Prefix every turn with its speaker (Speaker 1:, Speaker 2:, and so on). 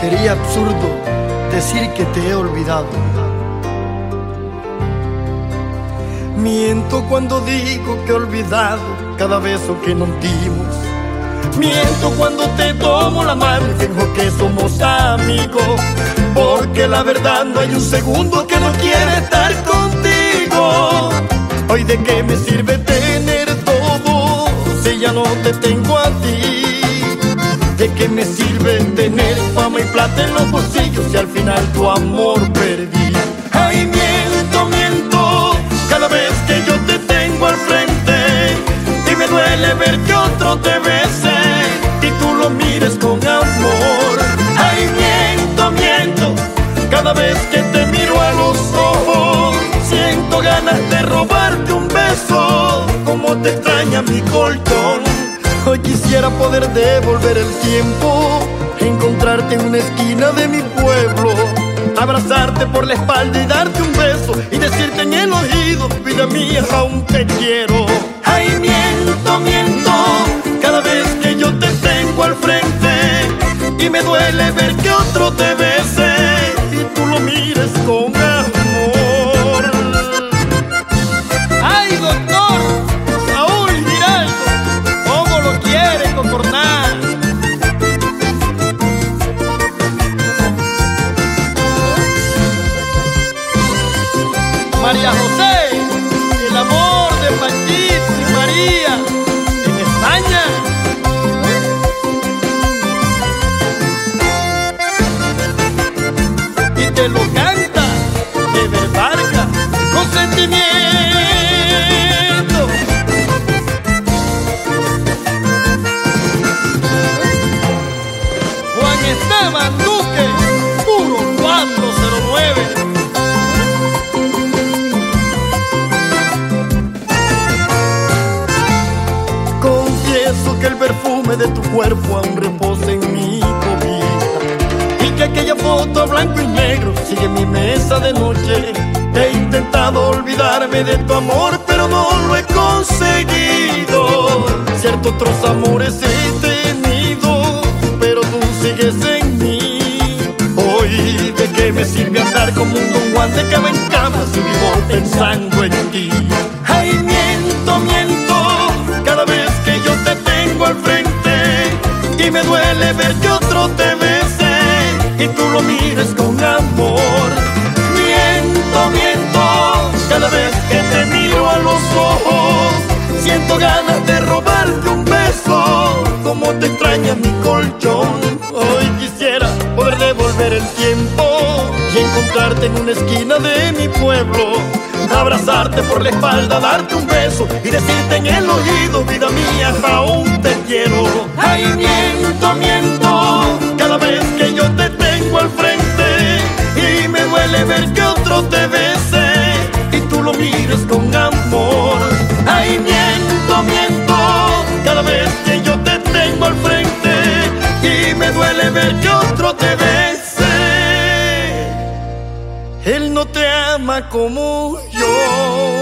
Speaker 1: Sería absurdo decir que te he olvidado. Miento cuando digo que he olvidado cada beso que nos dimos. Miento cuando te tomo la mano y fijo que somos amigos. Porque la verdad no hay un segundo que no quiere estar contigo. Hoy de qué me sirve tener todo si ya no te tengo a ti. ¿De qué me sirve plata los bolsillos si al final tu amor perdí? Ay, miento, miento, cada vez que yo te tengo al frente y me duele ver que otro te bese y tú lo mires con amor. Ay, miento, miento, cada vez que te miro a los ojos siento ganas de robarte un beso, como te extraña mi colchón. Hoy quisiera poder devolver el tiempo, encontrarte en una esquina de mi pueblo, abrazarte por la espalda y darte un beso y decirte en el oído, vida mía, aún te quiero. Ay, miento, miento, cada vez que yo te tengo al frente y me duele ver que otro te bese
Speaker 2: María José, el amor de Panchito y María en España. Y te lo de
Speaker 1: tu cuerpo aún reposa en mi cobija y que aquella foto blanco y negro sigue en mi mesa de noche. He intentado olvidarme de tu amor, pero no lo he conseguido. Cierto otros amores he tenido, pero tú sigues en mí. Hoy, ¿de qué me sirve andar como un don Juan de cama en cama si vivo pensando en ti? Y tú lo mires con amor. Miento, miento, cada vez que te miro a los ojos siento ganas de robarte un beso, como te extraña mi colchón. Hoy quisiera poder devolver el tiempo y encontrarte en una esquina de mi pueblo. Abrazarte por la espalda, darte un beso y decirte en el oído, vida mía, aún te quiero. Ay, miento, miento, amor. Ay, miento, miento, cada vez que yo te tengo al frente y me duele ver que otro te bese. Él no te ama como yo.